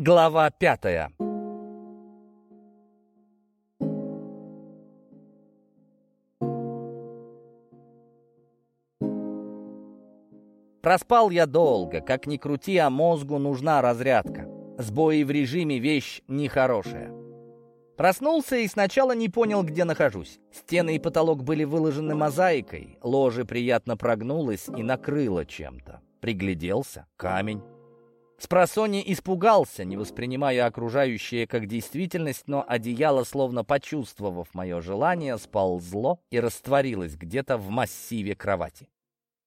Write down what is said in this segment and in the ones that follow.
Глава пятая Проспал я долго, как ни крути, а мозгу нужна разрядка. Сбои в режиме — вещь нехорошая. Проснулся и сначала не понял, где нахожусь. Стены и потолок были выложены мозаикой, ложе приятно прогнулось и накрыло чем-то. Пригляделся — камень. Спросони испугался, не воспринимая окружающее как действительность, но одеяло, словно почувствовав мое желание, сползло и растворилось где-то в массиве кровати.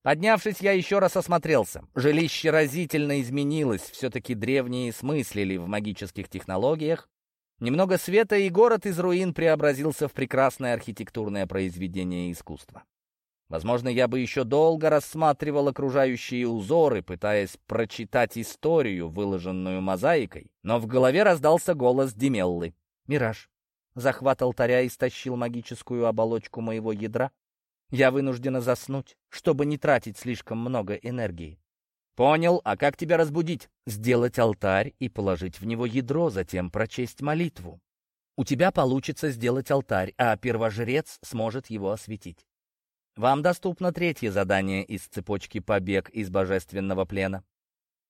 Поднявшись, я еще раз осмотрелся. Жилище разительно изменилось, все-таки древние смыслили в магических технологиях. Немного света, и город из руин преобразился в прекрасное архитектурное произведение искусства. Возможно, я бы еще долго рассматривал окружающие узоры, пытаясь прочитать историю, выложенную мозаикой, но в голове раздался голос Демеллы. «Мираж, захват алтаря истощил магическую оболочку моего ядра. Я вынуждена заснуть, чтобы не тратить слишком много энергии». «Понял, а как тебя разбудить?» «Сделать алтарь и положить в него ядро, затем прочесть молитву. У тебя получится сделать алтарь, а первожрец сможет его осветить. Вам доступно третье задание из цепочки «Побег из божественного плена».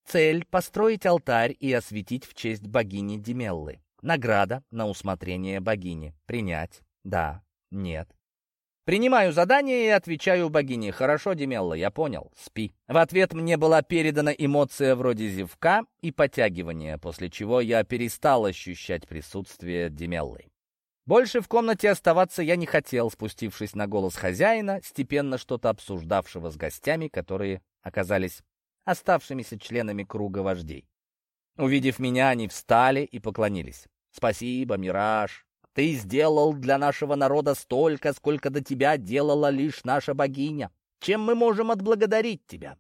Цель — построить алтарь и осветить в честь богини Демеллы. Награда на усмотрение богини. Принять. Да. Нет. Принимаю задание и отвечаю богине. «Хорошо, Демелла, я понял. Спи». В ответ мне была передана эмоция вроде зевка и потягивания, после чего я перестал ощущать присутствие Демеллы. Больше в комнате оставаться я не хотел, спустившись на голос хозяина, степенно что-то обсуждавшего с гостями, которые оказались оставшимися членами круга вождей. Увидев меня, они встали и поклонились. «Спасибо, Мираж. Ты сделал для нашего народа столько, сколько до тебя делала лишь наша богиня. Чем мы можем отблагодарить тебя?»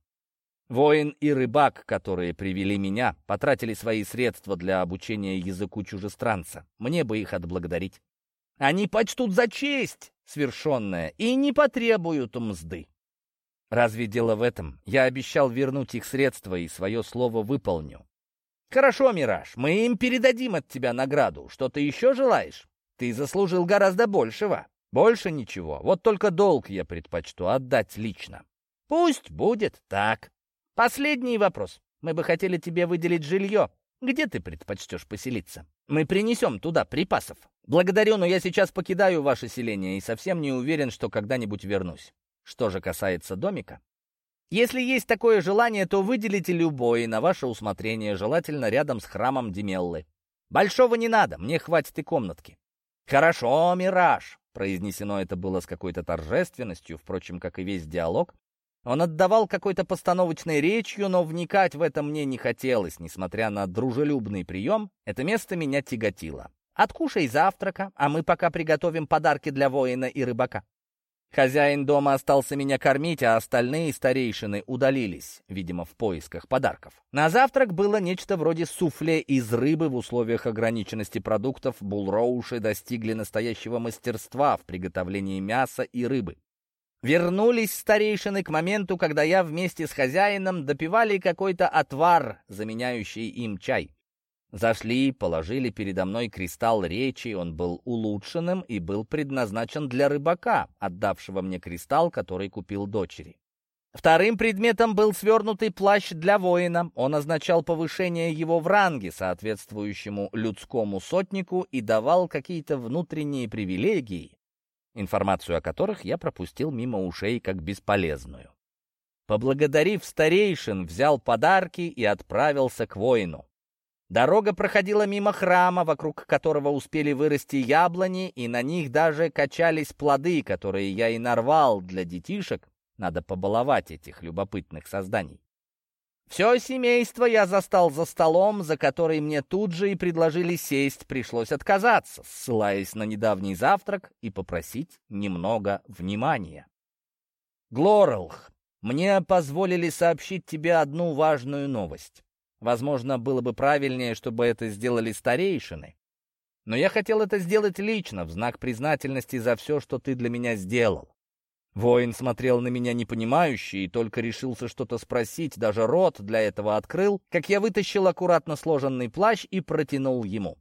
Воин и рыбак, которые привели меня, потратили свои средства для обучения языку чужестранца. Мне бы их отблагодарить. Они почтут за честь свершенное и не потребуют мзды. Разве дело в этом? Я обещал вернуть их средства и свое слово выполню. Хорошо, Мираж, мы им передадим от тебя награду. Что ты еще желаешь? Ты заслужил гораздо большего. Больше ничего. Вот только долг я предпочту отдать лично. Пусть будет так. Последний вопрос. Мы бы хотели тебе выделить жилье. Где ты предпочтешь поселиться? Мы принесем туда припасов. Благодарю, но я сейчас покидаю ваше селение и совсем не уверен, что когда-нибудь вернусь. Что же касается домика, если есть такое желание, то выделите любой на ваше усмотрение, желательно рядом с храмом Демеллы. Большого не надо, мне хватит и комнатки. Хорошо, Мираж. Произнесено это было с какой-то торжественностью, впрочем, как и весь диалог, он отдавал какой-то постановочной речью, но вникать в это мне не хотелось. Несмотря на дружелюбный прием, это место меня тяготило. «Откушай завтрака, а мы пока приготовим подарки для воина и рыбака». Хозяин дома остался меня кормить, а остальные старейшины удалились, видимо, в поисках подарков. На завтрак было нечто вроде суфле из рыбы в условиях ограниченности продуктов. Булроуши достигли настоящего мастерства в приготовлении мяса и рыбы. Вернулись старейшины к моменту, когда я вместе с хозяином допивали какой-то отвар, заменяющий им чай. Зашли, положили передо мной кристалл речи, он был улучшенным и был предназначен для рыбака, отдавшего мне кристалл, который купил дочери. Вторым предметом был свернутый плащ для воина. Он означал повышение его в ранге, соответствующему людскому сотнику, и давал какие-то внутренние привилегии, информацию о которых я пропустил мимо ушей как бесполезную. Поблагодарив старейшин, взял подарки и отправился к воину. Дорога проходила мимо храма, вокруг которого успели вырасти яблони, и на них даже качались плоды, которые я и нарвал для детишек. Надо побаловать этих любопытных созданий. Все семейство я застал за столом, за который мне тут же и предложили сесть, пришлось отказаться, ссылаясь на недавний завтрак и попросить немного внимания. Глорелх, мне позволили сообщить тебе одну важную новость. Возможно, было бы правильнее, чтобы это сделали старейшины. Но я хотел это сделать лично, в знак признательности за все, что ты для меня сделал. Воин смотрел на меня непонимающе и только решился что-то спросить, даже рот для этого открыл, как я вытащил аккуратно сложенный плащ и протянул ему.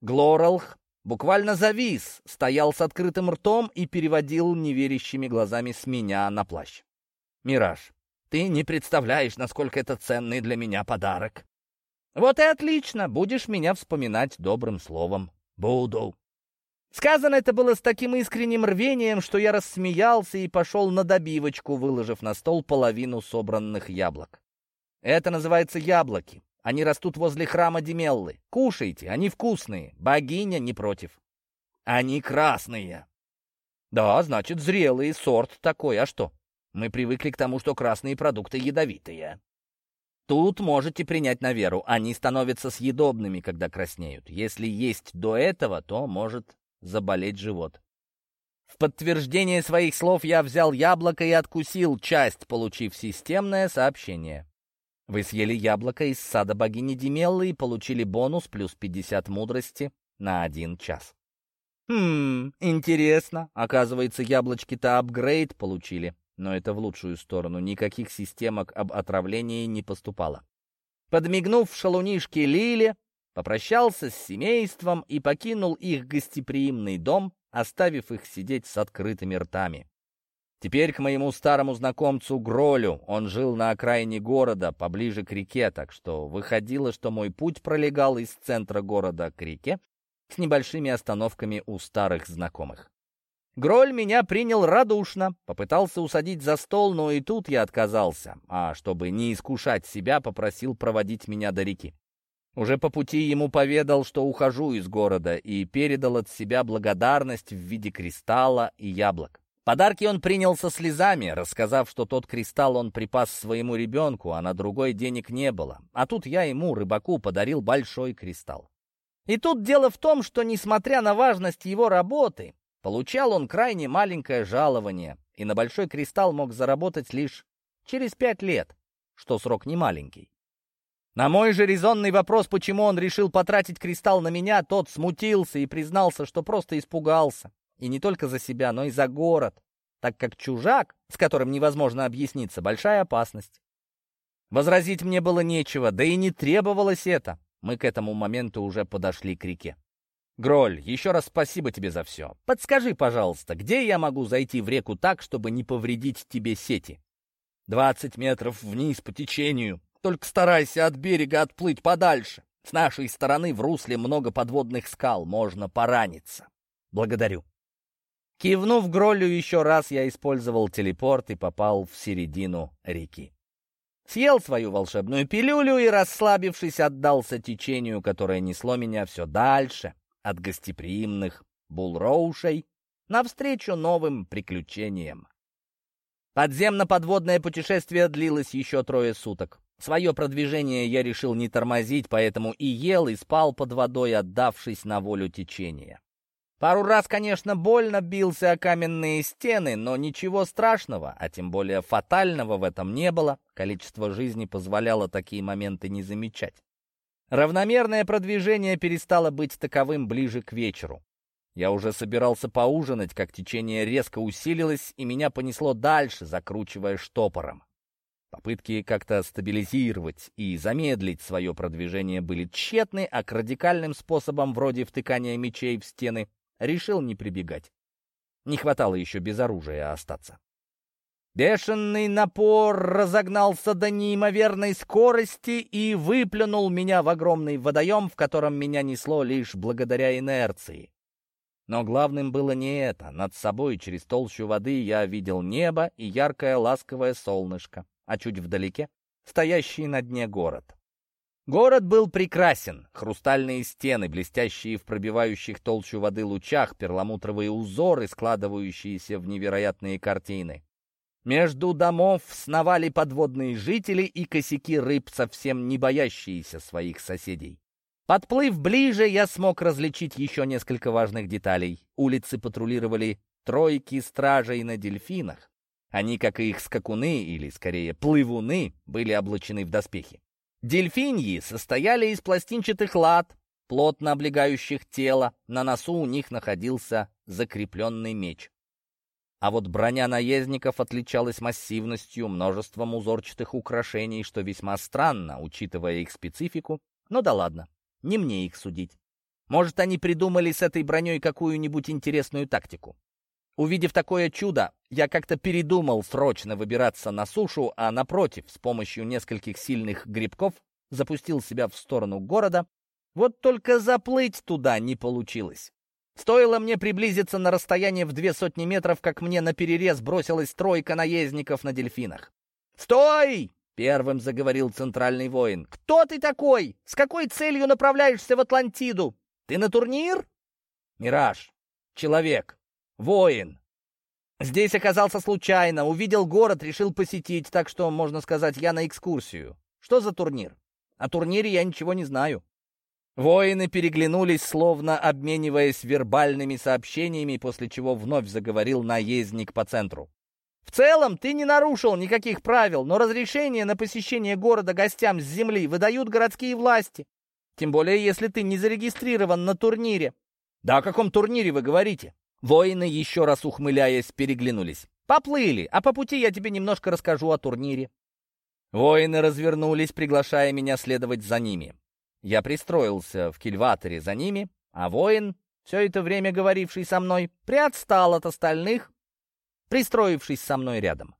Глоралх буквально завис, стоял с открытым ртом и переводил неверящими глазами с меня на плащ. «Мираж, ты не представляешь, насколько это ценный для меня подарок». «Вот и отлично, будешь меня вспоминать добрым словом». «Буду», Сказано это было с таким искренним рвением, что я рассмеялся и пошел на добивочку, выложив на стол половину собранных яблок. Это называется яблоки. Они растут возле храма Демеллы. Кушайте, они вкусные. Богиня не против. Они красные. Да, значит, зрелый сорт такой. А что? Мы привыкли к тому, что красные продукты ядовитые. Тут можете принять на веру. Они становятся съедобными, когда краснеют. Если есть до этого, то может заболеть живот. В подтверждение своих слов я взял яблоко и откусил часть, получив системное сообщение. Вы съели яблоко из сада богини Демеллы и получили бонус плюс 50 мудрости на один час. Хм, интересно. Оказывается, яблочки-то апгрейд получили. Но это в лучшую сторону. Никаких системок об отравлении не поступало. Подмигнув шалунишке Лиле, попрощался с семейством и покинул их гостеприимный дом, оставив их сидеть с открытыми ртами. Теперь к моему старому знакомцу Гролю. Он жил на окраине города, поближе к реке, так что выходило, что мой путь пролегал из центра города к реке с небольшими остановками у старых знакомых. Гроль меня принял радушно, попытался усадить за стол, но и тут я отказался, а чтобы не искушать себя, попросил проводить меня до реки. Уже по пути ему поведал, что ухожу из города, и передал от себя благодарность в виде кристалла и яблок. Подарки он принял со слезами, рассказав, что тот кристалл он припас своему ребенку, а на другой денег не было. А тут я ему, рыбаку, подарил большой кристалл. И тут дело в том, что, несмотря на важность его работы, получал он крайне маленькое жалование, и на большой кристалл мог заработать лишь через пять лет, что срок не маленький. На мой же резонный вопрос, почему он решил потратить кристалл на меня, тот смутился и признался, что просто испугался. И не только за себя, но и за город, так как чужак, с которым невозможно объясниться, большая опасность. Возразить мне было нечего, да и не требовалось это. Мы к этому моменту уже подошли к реке. Гроль, еще раз спасибо тебе за все. Подскажи, пожалуйста, где я могу зайти в реку так, чтобы не повредить тебе сети? Двадцать метров вниз по течению, только старайся от берега отплыть подальше. С нашей стороны в русле много подводных скал, можно пораниться. Благодарю. Кивнув Гроллю еще раз, я использовал телепорт и попал в середину реки. Съел свою волшебную пилюлю и, расслабившись, отдался течению, которое несло меня все дальше от гостеприимных булроушей навстречу новым приключениям. Подземно-подводное путешествие длилось еще трое суток. Свое продвижение я решил не тормозить, поэтому и ел, и спал под водой, отдавшись на волю течения. Пару раз, конечно, больно бился о каменные стены, но ничего страшного, а тем более фатального в этом не было. Количество жизни позволяло такие моменты не замечать. Равномерное продвижение перестало быть таковым ближе к вечеру. Я уже собирался поужинать, как течение резко усилилось, и меня понесло дальше, закручивая штопором. Попытки как-то стабилизировать и замедлить свое продвижение были тщетны, а к радикальным способам вроде втыкания мечей в стены решил не прибегать. Не хватало еще без оружия остаться. Бешеный напор разогнался до неимоверной скорости и выплюнул меня в огромный водоем, в котором меня несло лишь благодаря инерции. Но главным было не это. Над собой через толщу воды я видел небо и яркое ласковое солнышко а чуть вдалеке — стоящий на дне город. Город был прекрасен. Хрустальные стены, блестящие в пробивающих толщу воды лучах, перламутровые узоры, складывающиеся в невероятные картины. Между домов сновали подводные жители и косяки рыб, совсем не боящиеся своих соседей. Подплыв ближе, я смог различить еще несколько важных деталей. Улицы патрулировали тройки стражей на дельфинах. Они, как и их скакуны, или скорее плывуны, были облачены в доспехи. Дельфиньи состояли из пластинчатых лад, плотно облегающих тело, на носу у них находился закрепленный меч. А вот броня наездников отличалась массивностью, множеством узорчатых украшений, что весьма странно, учитывая их специфику. Ну да ладно, не мне их судить. Может, они придумали с этой броней какую-нибудь интересную тактику. Увидев такое чудо, я как-то передумал срочно выбираться на сушу, а напротив, с помощью нескольких сильных грибков запустил себя в сторону города. Вот только заплыть туда не получилось. Стоило мне приблизиться на расстояние в две сотни метров, как мне на перерез бросилась тройка наездников на дельфинах. «Стой!» — первым заговорил центральный воин. «Кто ты такой? С какой целью направляешься в Атлантиду? Ты на турнир?» «Мираж. Человек. Воин. Здесь оказался случайно, увидел город, решил посетить, так что, можно сказать, я на экскурсию. Что за турнир? О турнире я ничего не знаю. Воины переглянулись, словно обмениваясь вербальными сообщениями, после чего вновь заговорил наездник по центру. «В целом ты не нарушил никаких правил, но разрешение на посещение города гостям с земли выдают городские власти. Тем более, если ты не зарегистрирован на турнире». «Да о каком турнире вы говорите?» Воины, еще раз ухмыляясь, переглянулись. «Поплыли, а по пути я тебе немножко расскажу о турнире». Воины развернулись, приглашая меня следовать за ними. Я пристроился в кильваторе за ними, а воин, все это время говоривший со мной, приотстал от остальных, пристроившись со мной рядом.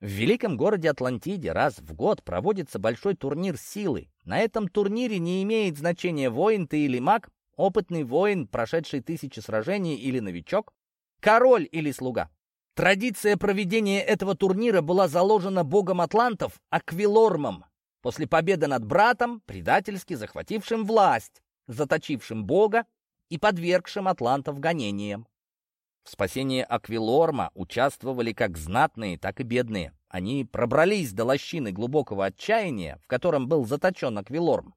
В великом городе Атлантиде раз в год проводится большой турнир силы. На этом турнире не имеет значения, воин ты или маг, опытный воин, прошедший тысячи сражений или новичок, король или слуга. Традиция проведения этого турнира была заложена богом атлантов Аквилормом, После победы над братом, предательски захватившим власть, заточившим Бога и подвергшим атлантов гонениям. В спасении Аквилорма участвовали как знатные, так и бедные. Они пробрались до лощины глубокого отчаяния, в котором был заточен Аквилорм,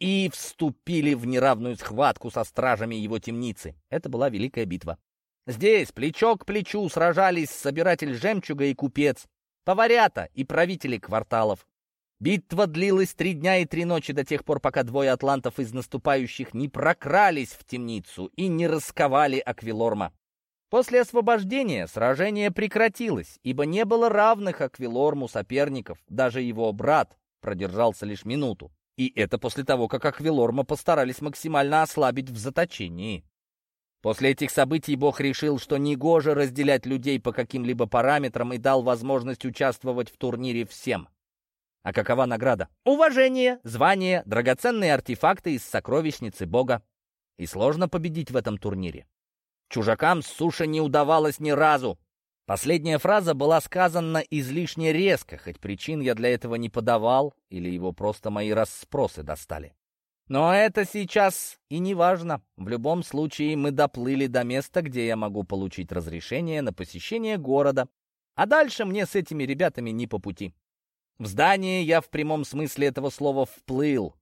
и вступили в неравную схватку со стражами его темницы. Это была великая битва. Здесь плечо к плечу сражались собиратель жемчуга и купец, поварята и правители кварталов. Битва длилась три дня и три ночи до тех пор, пока двое атлантов из наступающих не прокрались в темницу и не расковали Аквилорма. После освобождения сражение прекратилось, ибо не было равных Аквилорму соперников, даже его брат продержался лишь минуту. И это после того, как Аквилорма постарались максимально ослабить в заточении. После этих событий Бог решил, что негоже разделять людей по каким-либо параметрам и дал возможность участвовать в турнире всем. А какова награда? Уважение, звание, драгоценные артефакты из сокровищницы Бога. И сложно победить в этом турнире. Чужакам с суши не удавалось ни разу. Последняя фраза была сказана излишне резко, хоть причин я для этого не подавал, или его просто мои расспросы достали. Но это сейчас и не важно. В любом случае мы доплыли до места, где я могу получить разрешение на посещение города. А дальше мне с этими ребятами не по пути. В здание я в прямом смысле этого слова вплыл.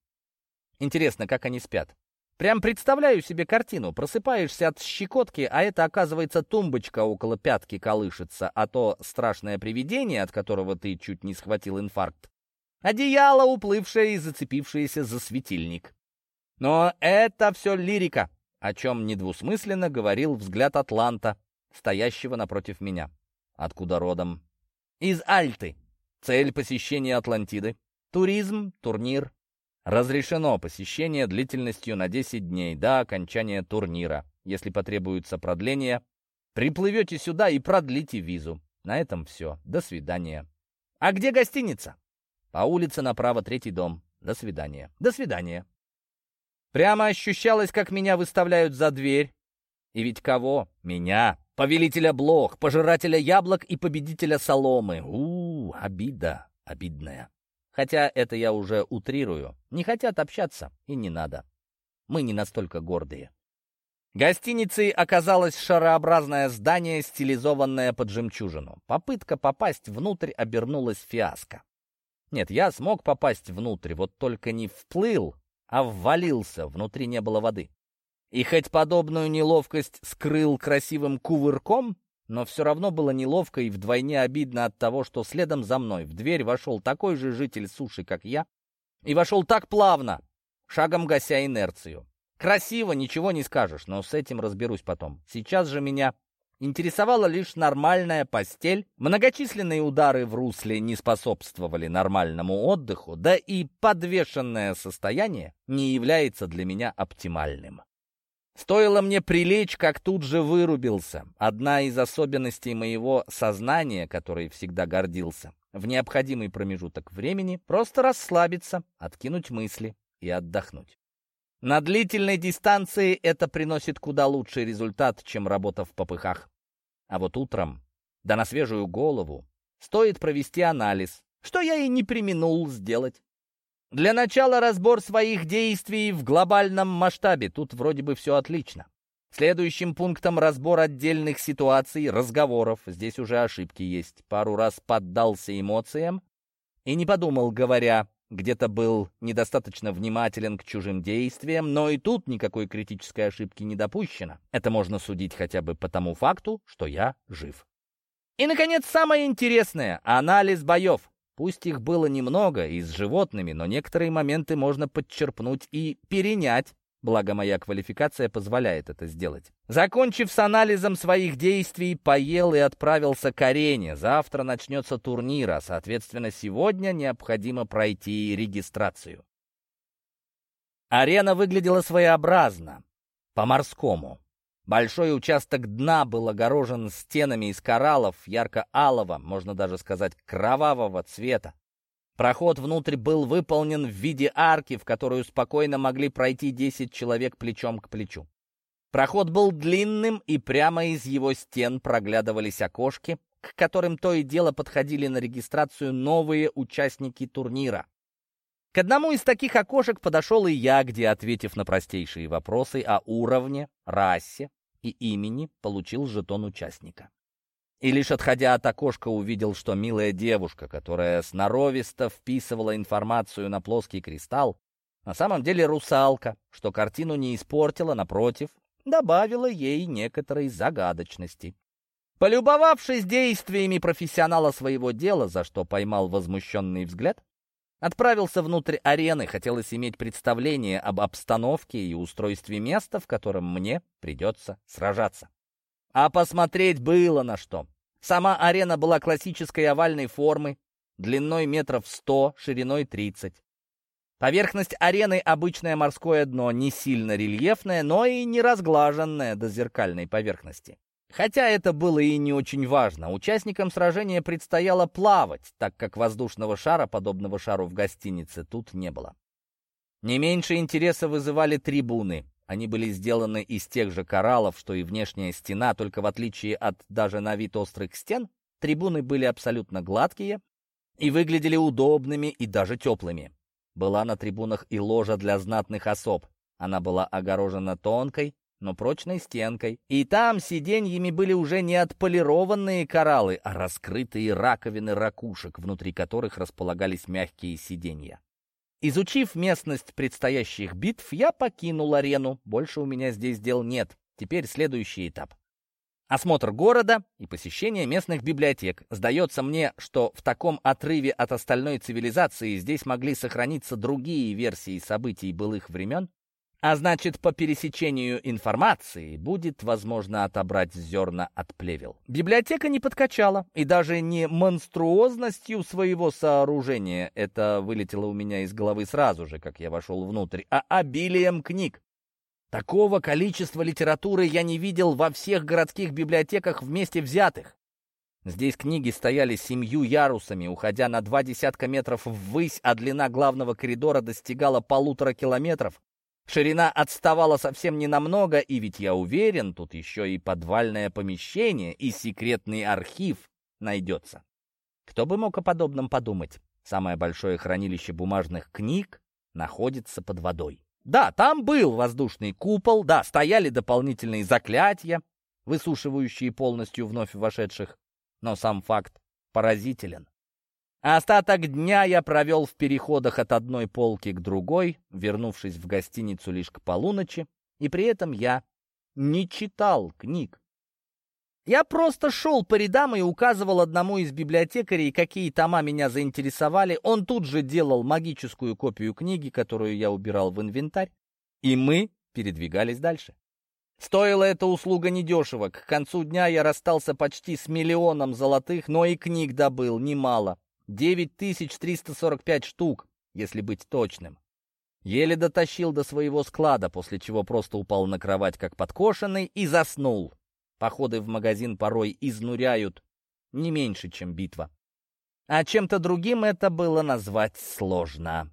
Интересно, как они спят. Прям представляю себе картину. Просыпаешься от щекотки, а это, оказывается, тумбочка около пятки колышется, а то страшное привидение, от которого ты чуть не схватил инфаркт. Одеяло, уплывшее и зацепившееся за светильник. Но это все лирика, о чем недвусмысленно говорил взгляд Атланта, стоящего напротив меня. Откуда родом? Из Альты. Цель посещения Атлантиды. Туризм, турнир. Разрешено посещение длительностью на 10 дней до окончания турнира. Если потребуется продление, приплывете сюда и продлите визу. На этом все. До свидания. А где гостиница? По улице направо, третий дом. До свидания. До свидания. Прямо ощущалось, как меня выставляют за дверь. И ведь кого? Меня. Повелителя блох, пожирателя яблок и победителя соломы. У, -у обида, обидная. Хотя это я уже утрирую. Не хотят общаться, и не надо. Мы не настолько гордые. Гостиницей оказалось шарообразное здание, стилизованное под жемчужину. Попытка попасть внутрь обернулась фиаско. Нет, я смог попасть внутрь, вот только не вплыл, а ввалился, внутри не было воды. И хоть подобную неловкость скрыл красивым кувырком, но все равно было неловко и вдвойне обидно от того, что следом за мной в дверь вошел такой же житель суши, как я, и вошел так плавно, шагом гася инерцию. Красиво, ничего не скажешь, но с этим разберусь потом. Сейчас же меня Интересовала лишь нормальная постель, многочисленные удары в русле не способствовали нормальному отдыху, да и подвешенное состояние не является для меня оптимальным. Стоило мне прилечь, как тут же вырубился. Одна из особенностей моего сознания, которой всегда гордился, в необходимый промежуток времени просто расслабиться, откинуть мысли и отдохнуть. На длительной дистанции это приносит куда лучший результат, чем работа в попыхах. А вот утром, да на свежую голову, стоит провести анализ, что я и не применул сделать. Для начала разбор своих действий в глобальном масштабе. Тут вроде бы все отлично. Следующим пунктом разбор отдельных ситуаций, разговоров. Здесь уже ошибки есть. Пару раз поддался эмоциям и не подумал, говоря, где-то был недостаточно внимателен к чужим действиям, но и тут никакой критической ошибки не допущено. Это можно судить хотя бы по тому факту, что я жив. И, наконец, самое интересное — анализ боев. Пусть их было немного и с животными, но некоторые моменты можно подчерпнуть и перенять Благо, моя квалификация позволяет это сделать. Закончив с анализом своих действий, поел и отправился к арене. Завтра начнется турнир, а, соответственно, сегодня необходимо пройти регистрацию. Арена выглядела своеобразно, по-морскому. Большой участок дна был огорожен стенами из кораллов ярко-алого, можно даже сказать кровавого цвета. Проход внутрь был выполнен в виде арки, в которую спокойно могли пройти 10 человек плечом к плечу. Проход был длинным, и прямо из его стен проглядывались окошки, к которым то и дело подходили на регистрацию новые участники турнира. К одному из таких окошек подошел и я, где, ответив на простейшие вопросы о уровне, расе и имени, получил жетон участника. И лишь отходя от окошка увидел, что милая девушка, которая сноровисто вписывала информацию на плоский кристалл, на самом деле русалка, что картину не испортила, напротив, добавила ей некоторой загадочности. Полюбовавшись действиями профессионала своего дела, за что поймал возмущенный взгляд, отправился внутрь арены, хотелось иметь представление об обстановке и устройстве места, в котором мне придется сражаться. А посмотреть было на что. Сама арена была классической овальной формы, длиной метров сто, шириной тридцать. Поверхность арены — обычное морское дно, не сильно рельефное, но и не разглаженное до зеркальной поверхности. Хотя это было и не очень важно. Участникам сражения предстояло плавать, так как воздушного шара, подобного шару в гостинице, тут не было. Не меньше интереса вызывали трибуны. Они были сделаны из тех же кораллов, что и внешняя стена, только в отличие от даже на вид острых стен, трибуны были абсолютно гладкие и выглядели удобными и даже теплыми. Была на трибунах и ложа для знатных особ. Она была огорожена тонкой, но прочной стенкой. И там сиденьями были уже не отполированные кораллы, а раскрытые раковины ракушек, внутри которых располагались мягкие сиденья. Изучив местность предстоящих битв, я покинул арену. Больше у меня здесь дел нет. Теперь следующий этап. Осмотр города и посещение местных библиотек. Сдается мне, что в таком отрыве от остальной цивилизации здесь могли сохраниться другие версии событий былых времен, а значит, по пересечению информации будет возможно отобрать зерна от плевел. Библиотека не подкачала, и даже не монструозностью своего сооружения, это вылетело у меня из головы сразу же, как я вошел внутрь, а обилием книг. Такого количества литературы я не видел во всех городских библиотеках вместе взятых. Здесь книги стояли семью ярусами, уходя на два десятка метров ввысь, а длина главного коридора достигала полутора километров, Ширина отставала совсем ненамного, и ведь я уверен, тут еще и подвальное помещение, и секретный архив найдется. Кто бы мог о подобном подумать? Самое большое хранилище бумажных книг находится под водой. Да, там был воздушный купол, да, стояли дополнительные заклятия, высушивающие полностью вновь вошедших, но сам факт поразителен. Остаток дня я провел в переходах от одной полки к другой, вернувшись в гостиницу лишь к полуночи, и при этом я не читал книг. Я просто шел по рядам и указывал одному из библиотекарей, какие тома меня заинтересовали. Он тут же делал магическую копию книги, которую я убирал в инвентарь, и мы передвигались дальше. Стоила эта услуга недешево. К концу дня я расстался почти с миллионом золотых, но и книг добыл немало. 9345 штук, если быть точным. Еле дотащил до своего склада, после чего просто упал на кровать как подкошенный и заснул. Походы в магазин порой изнуряют не меньше, чем битва. А чем-то другим это было назвать сложно.